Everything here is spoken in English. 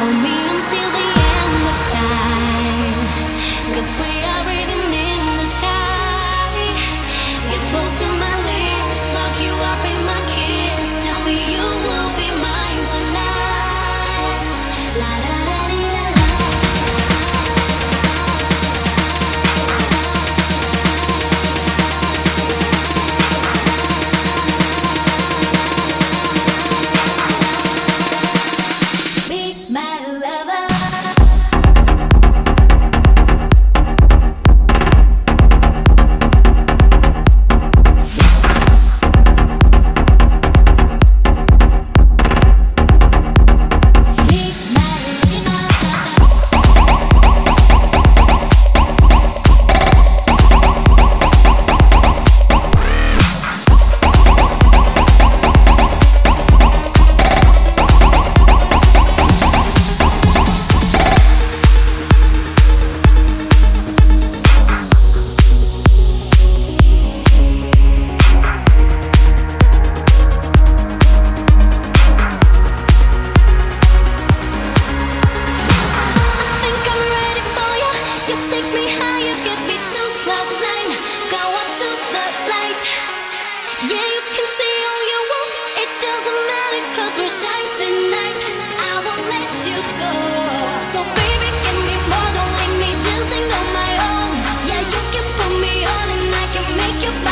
Hold me until the end of time. Cause we are in make you